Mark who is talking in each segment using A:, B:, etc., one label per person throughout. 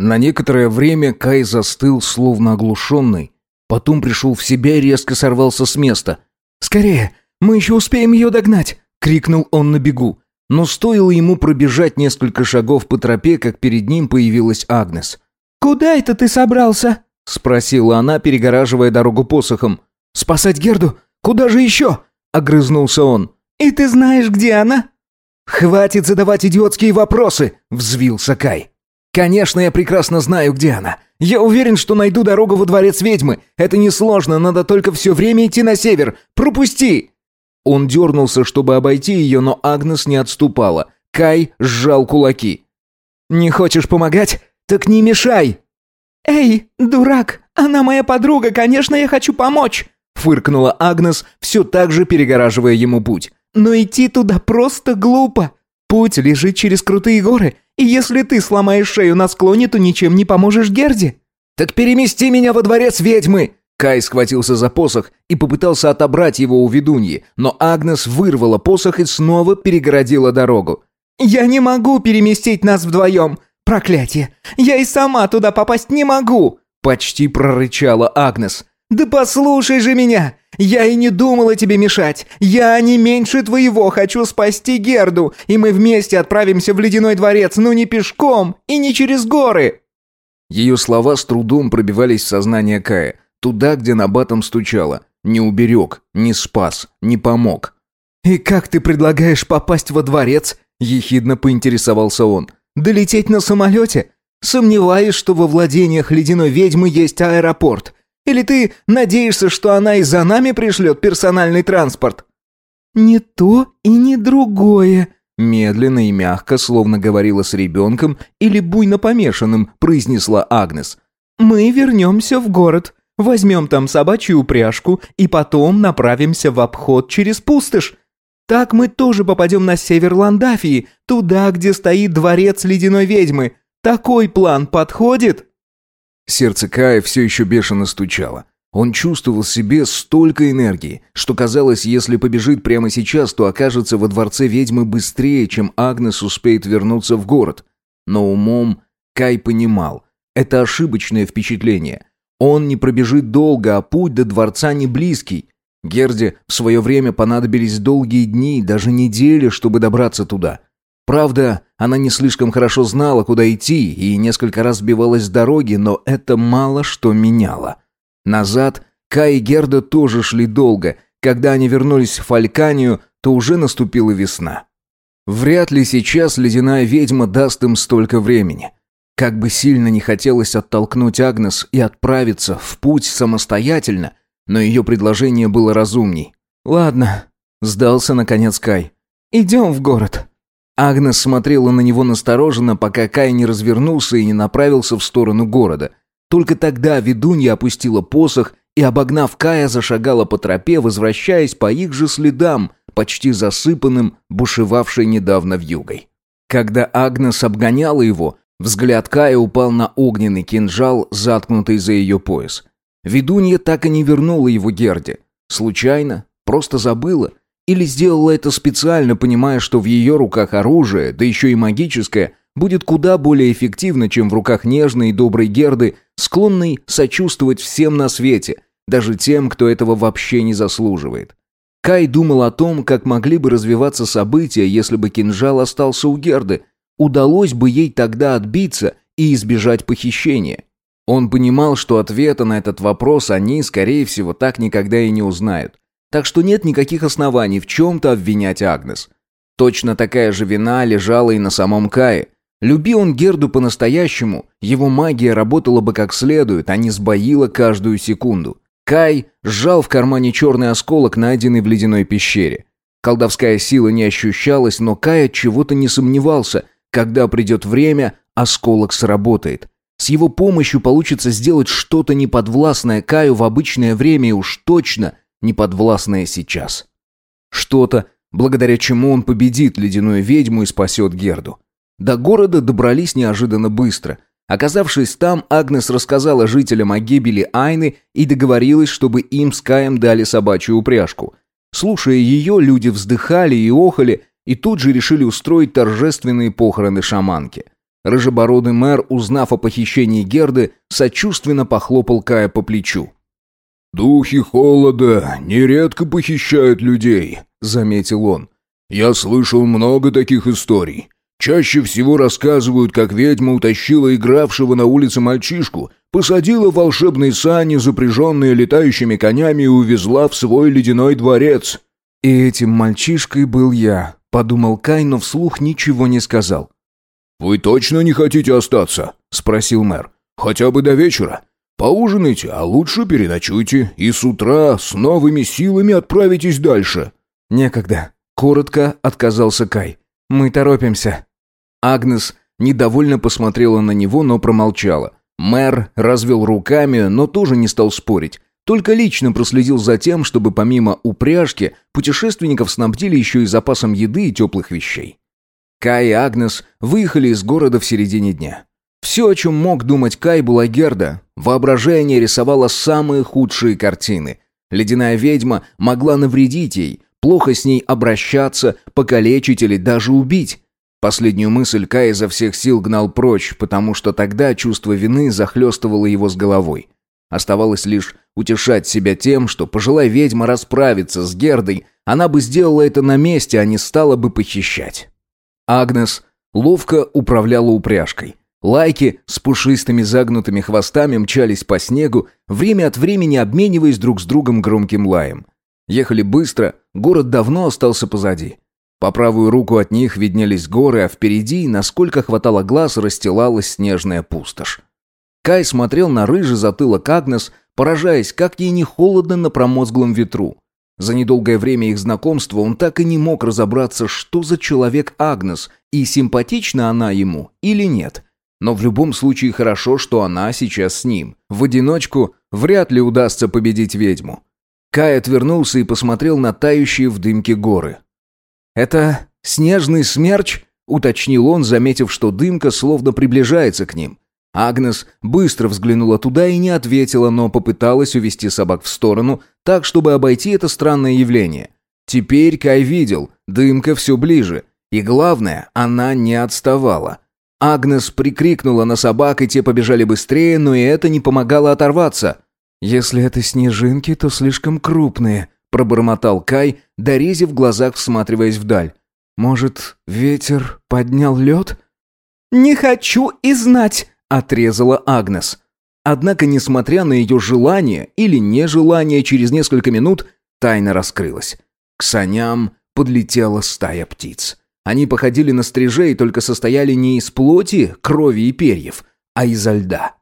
A: На некоторое время Кай застыл, словно оглушенный. Потом пришел в себя и резко сорвался с места.
B: «Скорее! Мы еще успеем ее догнать!» — крикнул он на бегу.
A: Но стоило ему пробежать несколько шагов по тропе, как перед ним появилась Агнес.
B: «Куда это ты собрался?»
A: — спросила она, перегораживая дорогу посохом.
B: «Спасать Герду? Куда же еще?» — огрызнулся он.
C: «И ты знаешь, где она?»
B: «Хватит задавать идиотские вопросы!» — взвился Кай. «Конечно, я прекрасно знаю, где она. Я уверен, что найду дорогу во дворец ведьмы. Это несложно, надо только все время идти на север. Пропусти!»
A: Он дернулся, чтобы обойти ее, но Агнес не отступала. Кай сжал кулаки.
B: «Не хочешь помогать? Так не мешай!»
C: «Эй, дурак, она моя подруга, конечно, я хочу помочь!»
B: Фыркнула Агнес, все так же перегораживая ему путь.
C: «Но идти туда просто глупо. Путь лежит через крутые горы, и если ты сломаешь шею на склоне, то ничем не поможешь Герде».
B: «Так перемести меня во дворец ведьмы!» Кай схватился за посох и попытался отобрать его у ведуньи, но Агнес вырвала посох и снова перегородила дорогу.
C: «Я не могу переместить нас вдвоем! Проклятие! Я и сама туда попасть не могу!»
B: Почти прорычала Агнес.
C: «Да послушай же меня! Я и не думала тебе мешать! Я не меньше твоего хочу спасти Герду, и мы вместе отправимся в Ледяной дворец, но не пешком и не через горы!»
A: Ее слова с трудом пробивались в сознание Кая, Туда, где на батом стучало. Не уберег, не спас, не помог.
B: «И как ты предлагаешь попасть во дворец?» – ехидно поинтересовался он. «Долететь на самолете? Сомневаюсь, что во владениях ледяной ведьмы есть аэропорт. Или ты надеешься, что она и за нами пришлет персональный транспорт?»
C: «Не то и не другое», –
A: медленно и мягко, словно говорила с ребенком или буйно помешанным, произнесла Агнес.
C: «Мы вернемся в город. Возьмем там собачью упряжку и потом направимся в обход через пустошь. Так мы тоже попадем на север Ландафии, туда, где стоит дворец ледяной ведьмы. Такой план подходит?»
A: Сердце Кая все еще бешено стучало. Он чувствовал в себе столько энергии, что казалось, если побежит прямо сейчас, то окажется во дворце ведьмы быстрее, чем Агнес успеет вернуться в город. Но умом Кай понимал, это ошибочное впечатление. Он не пробежит долго, а путь до дворца не близкий. Герде в свое время понадобились долгие дни, даже недели, чтобы добраться туда. Правда, она не слишком хорошо знала, куда идти, и несколько раз сбивалась с дороги, но это мало что меняло. Назад Кай и Герда тоже шли долго. Когда они вернулись в Фальканию, то уже наступила весна. Вряд ли сейчас ледяная ведьма даст им столько времени. Как бы сильно не хотелось оттолкнуть Агнес и отправиться в путь самостоятельно, но ее предложение было разумней. «Ладно», — сдался наконец Кай. «Идем в город». Агнес смотрела на него настороженно, пока Кай не развернулся и не направился в сторону города. Только тогда ведунья опустила посох и, обогнав Кая, зашагала по тропе, возвращаясь по их же следам, почти засыпанным, бушевавшей недавно вьюгой. Когда Агнес обгоняла его, Взгляд Кая упал на огненный кинжал, заткнутый за ее пояс. Ведунья так и не вернула его Герде. Случайно? Просто забыла? Или сделала это специально, понимая, что в ее руках оружие, да еще и магическое, будет куда более эффективно, чем в руках нежной и доброй Герды, склонной сочувствовать всем на свете, даже тем, кто этого вообще не заслуживает. Кай думал о том, как могли бы развиваться события, если бы кинжал остался у Герды, удалось бы ей тогда отбиться и избежать похищения? Он понимал, что ответа на этот вопрос они, скорее всего, так никогда и не узнают. Так что нет никаких оснований в чем-то обвинять Агнес. Точно такая же вина лежала и на самом Кае. Люби он Герду по-настоящему, его магия работала бы как следует, а не сбоила каждую секунду. Кай сжал в кармане черный осколок, найденный в ледяной пещере. Колдовская сила не ощущалась, но Кай от чего-то не сомневался, когда придет время, осколок сработает. С его помощью получится сделать что-то неподвластное Каю в обычное время и уж точно неподвластное сейчас. Что-то, благодаря чему он победит ледяную ведьму и спасет Герду. До города добрались неожиданно быстро. Оказавшись там, Агнес рассказала жителям о гибели Айны и договорилась, чтобы им с Каем дали собачью упряжку. Слушая ее, люди вздыхали и охали, и тут же решили устроить торжественные похороны шаманки. Рыжебородый мэр, узнав о похищении Герды, сочувственно похлопал Кая по плечу. «Духи холода нередко похищают людей», — заметил он. «Я слышал много таких историй. Чаще всего рассказывают, как ведьма утащила игравшего на улице мальчишку, посадила в волшебные сани, запряженные летающими конями, и увезла в свой ледяной дворец».
B: «И этим мальчишкой был я», — подумал Кай, но вслух ничего не сказал.
A: «Вы точно не хотите остаться?» — спросил мэр. «Хотя бы до вечера. Поужинайте, а лучше переночуйте, и с утра с новыми силами отправитесь дальше».
B: «Некогда», — коротко отказался Кай. «Мы торопимся».
A: Агнес недовольно посмотрела на него, но промолчала. Мэр развел руками, но тоже не стал спорить. Только лично проследил за тем, чтобы помимо упряжки путешественников снабдили еще и запасом еды и теплых вещей. Кай и Агнес выехали из города в середине дня. Все, о чем мог думать Кай, была Герда. Воображение рисовало самые худшие картины. Ледяная ведьма могла навредить ей, плохо с ней обращаться, покалечить или даже убить. Последнюю мысль Кай изо всех сил гнал прочь, потому что тогда чувство вины захлестывало его с головой. Оставалось лишь утешать себя тем, что, пожелая ведьма расправиться с Гердой, она бы сделала это на месте, а не стала бы похищать. Агнес ловко управляла упряжкой. Лайки с пушистыми загнутыми хвостами мчались по снегу, время от времени обмениваясь друг с другом громким лаем. Ехали быстро, город давно остался позади. По правую руку от них виднелись горы, а впереди, насколько хватало глаз, расстилалась снежная пустошь. Кай смотрел на рыжий затылок Агнес, поражаясь, как ей не холодно на промозглом ветру. За недолгое время их знакомства он так и не мог разобраться, что за человек Агнес, и симпатична она ему или нет. Но в любом случае хорошо, что она сейчас с ним. В одиночку вряд ли удастся победить ведьму. Кай отвернулся и посмотрел на тающие в дымке горы. «Это снежный смерч?» — уточнил он, заметив, что дымка словно приближается к ним. Агнес быстро взглянула туда и не ответила, но попыталась увести собак в сторону, так, чтобы обойти это странное явление. Теперь Кай видел, дымка все ближе. И главное, она не отставала. Агнес прикрикнула на собак, и те побежали быстрее, но и это не помогало оторваться.
B: «Если это снежинки, то слишком крупные», — пробормотал Кай, дорези в глазах всматриваясь вдаль. «Может, ветер поднял лед?»
C: «Не хочу и знать!» отрезала Агнес. Однако, несмотря на ее желание или нежелание, через несколько минут тайна раскрылась. К саням подлетела стая птиц. Они походили на стрижей, только состояли не из плоти, крови и перьев, а изо льда.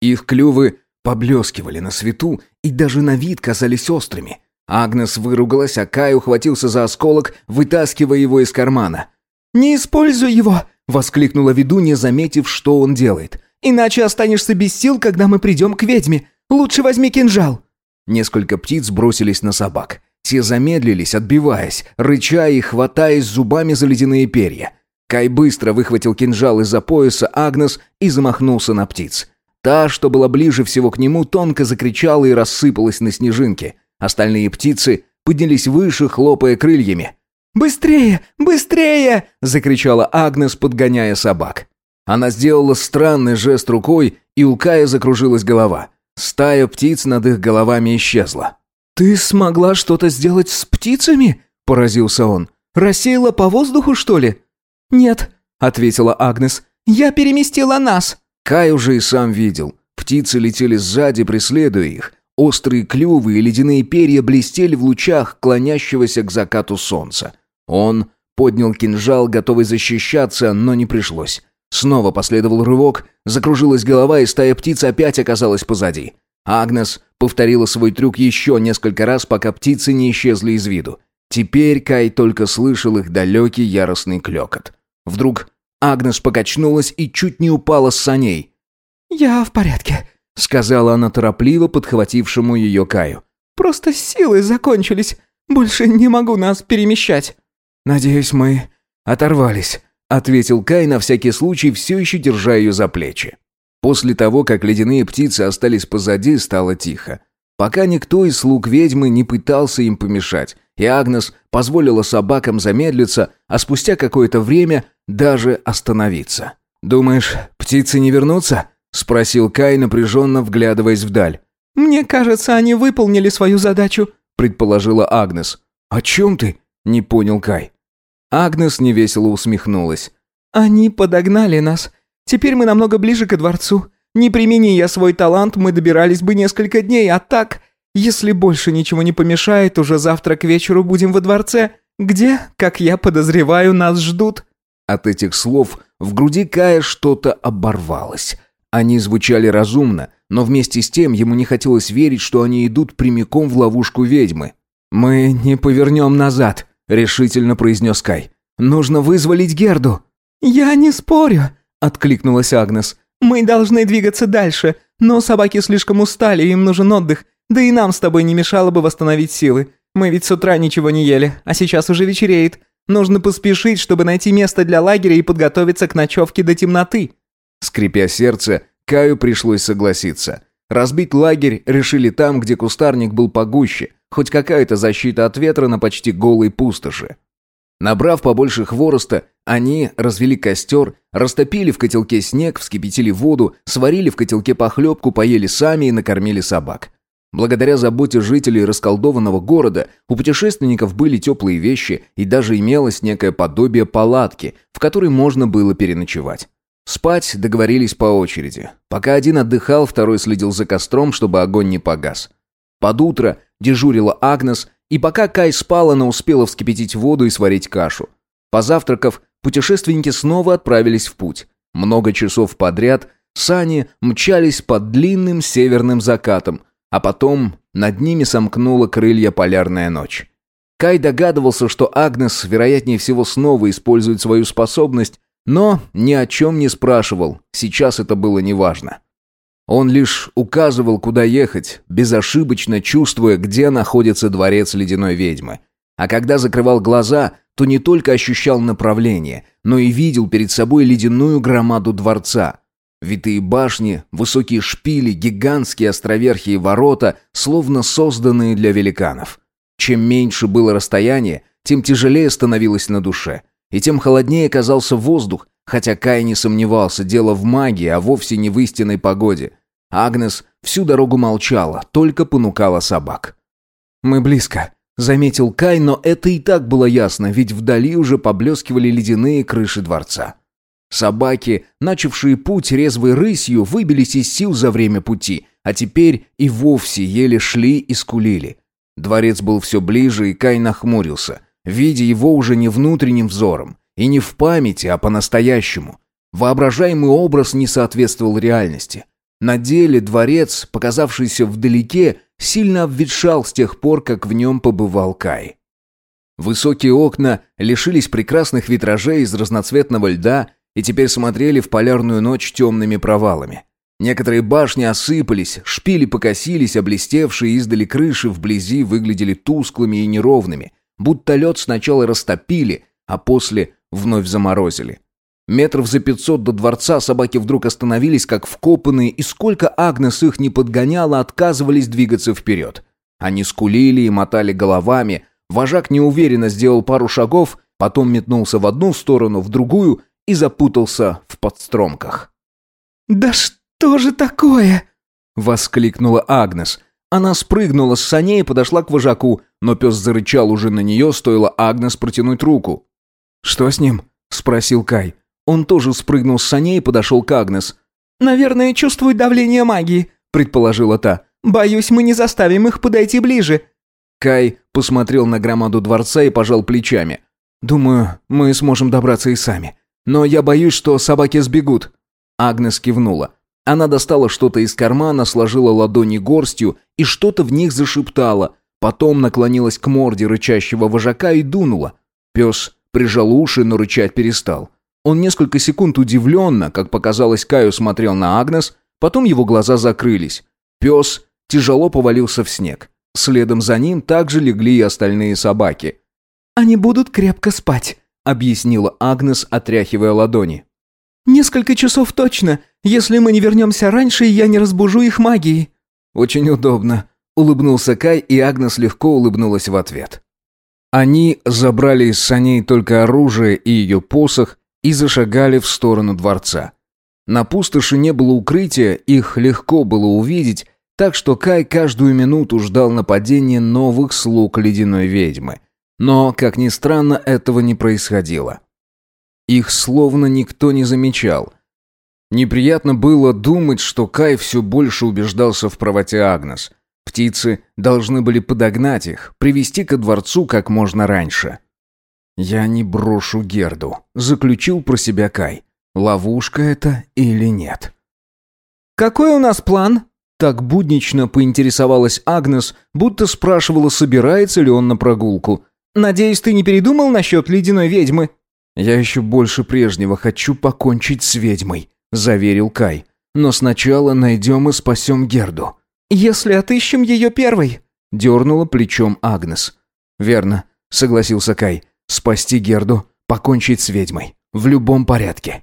C: Их клювы поблескивали на свету и даже на вид казались острыми. Агнес выругалась, а Кай ухватился за осколок, вытаскивая его из кармана. «Не используй его!» Воскликнула ведунья, заметив, что он делает. «Иначе останешься без сил, когда мы придем к ведьме. Лучше возьми кинжал». Несколько птиц бросились на собак. Те замедлились, отбиваясь, рыча и хватаясь зубами за ледяные перья. Кай быстро выхватил кинжал из-за пояса Агнес и замахнулся на птиц. Та, что была ближе всего к нему, тонко закричала и рассыпалась на снежинки. Остальные птицы поднялись выше, хлопая крыльями. «Быстрее! Быстрее!» – закричала Агнес, подгоняя собак. Она сделала странный жест рукой, и у Кая закружилась голова. Стая птиц над их головами исчезла. «Ты смогла что-то сделать с птицами?» – поразился он. «Рассеяла по воздуху, что ли?» «Нет», – ответила Агнес. «Я переместила нас». Кай уже и сам видел. Птицы летели сзади, преследуя их. Острые клювы и ледяные перья блестели в лучах клонящегося к закату солнца. Он поднял кинжал, готовый защищаться, но не пришлось. Снова последовал рывок, закружилась голова, и стая птиц опять оказалась позади. Агнес повторила свой трюк еще несколько раз, пока птицы не исчезли из виду. Теперь Кай только слышал их далекий яростный клекот. Вдруг Агнес покачнулась и чуть не упала с саней. «Я в порядке», — сказала она торопливо подхватившему ее Каю. «Просто силы закончились. Больше не могу нас перемещать».
B: «Надеюсь, мы оторвались», — ответил Кай на всякий случай, все еще держа ее за плечи. После того, как ледяные птицы остались позади, стало тихо. Пока никто из слуг ведьмы не пытался им помешать, и Агнес позволила собакам замедлиться, а спустя какое-то время даже остановиться.
A: «Думаешь, птицы не вернутся?» — спросил Кай, напряженно вглядываясь вдаль.
C: «Мне кажется, они выполнили свою задачу», — предположила Агнес.
A: «О чем ты?» — не понял Кай. Агнес невесело усмехнулась.
C: «Они подогнали нас. Теперь мы намного ближе к дворцу. Не примени я свой талант, мы добирались бы несколько дней, а так, если больше ничего не помешает, уже завтра к вечеру будем во дворце, где, как я подозреваю, нас ждут».
A: От этих слов в груди Кая что-то оборвалось. Они звучали разумно, но вместе с тем ему не хотелось верить, что они идут прямиком в ловушку ведьмы.
B: «Мы не повернем назад», — решительно произнес Кай. «Нужно вызволить Герду».
C: «Я не спорю», — откликнулась Агнес. «Мы должны двигаться дальше, но собаки слишком устали, им нужен отдых, да и нам с тобой не мешало бы восстановить силы. Мы ведь с утра ничего не ели, а сейчас уже вечереет. Нужно поспешить, чтобы найти место для лагеря и подготовиться к ночевке до темноты».
A: Скрипя сердце, Каю пришлось согласиться. Разбить лагерь решили там, где кустарник был погуще, хоть какая-то защита от ветра на почти голой пустоши. Набрав побольше хвороста, они развели костер, растопили в котелке снег, вскипятили воду, сварили в котелке похлебку, поели сами и накормили собак. Благодаря заботе жителей расколдованного города у путешественников были теплые вещи и даже имелось некое подобие палатки, в которой можно было переночевать. Спать договорились по очереди. Пока один отдыхал, второй следил за костром, чтобы огонь не погас. Под утро дежурила Агнес, и пока Кай спал, она успела вскипятить воду и сварить кашу. Позавтракав, путешественники снова отправились в путь. Много часов подряд сани мчались под длинным северным закатом, а потом над ними сомкнула крылья полярная ночь. Кай догадывался, что Агнес, вероятнее всего, снова использует свою способность, но ни о чем не спрашивал, сейчас это было неважно. Он лишь указывал, куда ехать, безошибочно чувствуя, где находится дворец ледяной ведьмы. А когда закрывал глаза, то не только ощущал направление, но и видел перед собой ледяную громаду дворца – Витые башни, высокие шпили, гигантские островерхие ворота, словно созданные для великанов. Чем меньше было расстояние, тем тяжелее становилось на душе. И тем холоднее казался воздух, хотя Кай не сомневался, дело в магии, а вовсе не в истинной погоде. Агнес всю дорогу молчала, только понукала собак.
B: «Мы близко», — заметил Кай, но это и так было ясно, ведь вдали уже поблескивали ледяные крыши дворца.
A: Собаки, начавшие путь резвой рысью, выбились из сил за время пути, а теперь и вовсе еле шли и скулили. Дворец был все ближе, и Кай нахмурился, видя его уже не внутренним взором, и не в памяти, а по-настоящему. Воображаемый образ не соответствовал реальности. На деле дворец, показавшийся вдалеке, сильно обветшал с тех пор, как в нем побывал Кай. Высокие окна лишились прекрасных витражей из разноцветного льда и теперь смотрели в полярную ночь темными провалами. Некоторые башни осыпались, шпили покосились, а блестевшие издали крыши вблизи выглядели тусклыми и неровными, будто лед сначала растопили, а после вновь заморозили. Метров за пятьсот до дворца собаки вдруг остановились, как вкопанные, и сколько Агнес их не подгоняла, отказывались двигаться вперед. Они скулили и мотали головами. Вожак неуверенно сделал пару шагов, потом метнулся в одну сторону, в другую и запутался в подстромках.
C: «Да что же такое?»
A: — воскликнула Агнес. Она спрыгнула с саней и подошла к вожаку, но пес зарычал уже на нее, стоило Агнес протянуть руку.
B: «Что с ним?» — спросил Кай. Он тоже спрыгнул с саней и подошел к Агнес.
C: «Наверное, чувствует давление магии», — предположила та. «Боюсь, мы не заставим их подойти ближе».
A: Кай посмотрел на громаду дворца и пожал плечами.
B: «Думаю, мы сможем добраться и сами. Но я боюсь, что собаки сбегут».
A: Агнес кивнула. Она достала что-то из кармана, сложила ладони горстью и что-то в них зашептала. Потом наклонилась к морде рычащего вожака и дунула. Пес прижал уши, но рычать перестал. Он несколько секунд удивленно, как показалось Каю, смотрел на Агнес, потом его глаза закрылись. Пес тяжело повалился в снег. Следом за ним также легли и остальные собаки.
C: «Они будут крепко спать»,
A: объяснила Агнес, отряхивая ладони.
C: «Несколько часов точно. Если мы не вернемся раньше, я не разбужу их магией».
A: «Очень удобно», — улыбнулся Кай, и Агнес легко улыбнулась в ответ. Они забрали из саней только оружие и ее посох и зашагали в сторону дворца. На пустоши не было укрытия, их легко было увидеть, так что Кай каждую минуту ждал нападения новых слуг ледяной ведьмы. Но, как ни странно, этого не происходило. Их словно никто не замечал. Неприятно было думать, что Кай все больше убеждался в правоте Агнес. Птицы должны были подогнать их, привести ко дворцу как можно раньше. «Я не брошу Герду», — заключил про себя Кай. «Ловушка это или нет?»
B: «Какой у нас план?» Так буднично поинтересовалась Агнес, будто спрашивала, собирается ли он на прогулку. «Надеюсь, ты не передумал насчет ледяной ведьмы?»
A: «Я еще больше прежнего хочу покончить с ведьмой», — заверил Кай. «Но сначала найдем и спасем Герду».
B: «Если отыщем ее первой», —
A: дернула плечом Агнес. «Верно», — согласился Кай. «Спасти Герду, покончить с ведьмой. В любом порядке».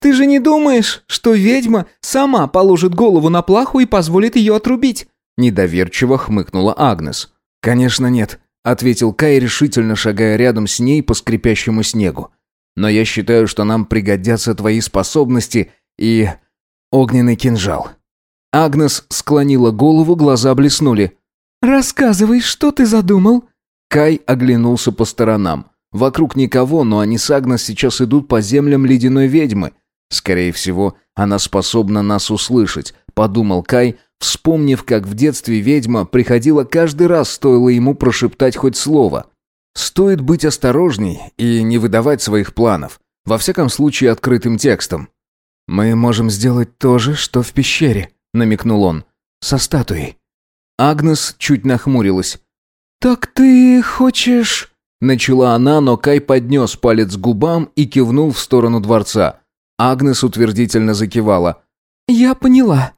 B: «Ты же не думаешь, что ведьма сама положит голову на плаху и позволит ее отрубить?»
A: Недоверчиво хмыкнула Агнес. «Конечно нет», — ответил Кай, решительно шагая рядом с ней по скрипящему снегу. «Но я считаю, что нам пригодятся твои способности и... огненный кинжал». Агнес склонила голову, глаза блеснули.
B: «Рассказывай, что ты задумал?»
A: Кай оглянулся по сторонам. Вокруг никого, но они с Агнес сейчас идут по землям ледяной ведьмы. Скорее всего, она способна нас услышать, подумал Кай, вспомнив, как в детстве ведьма приходила каждый раз, стоило ему прошептать хоть слово. Стоит быть осторожней и не выдавать своих планов, во всяком случае открытым текстом. Мы можем сделать то же, что в пещере, намекнул он, со статуей. Агнес чуть нахмурилась.
B: Так ты хочешь
A: начала она, но Кай поднес палец к губам и кивнул в сторону дворца. Агнес утвердительно закивала.
B: «Я поняла».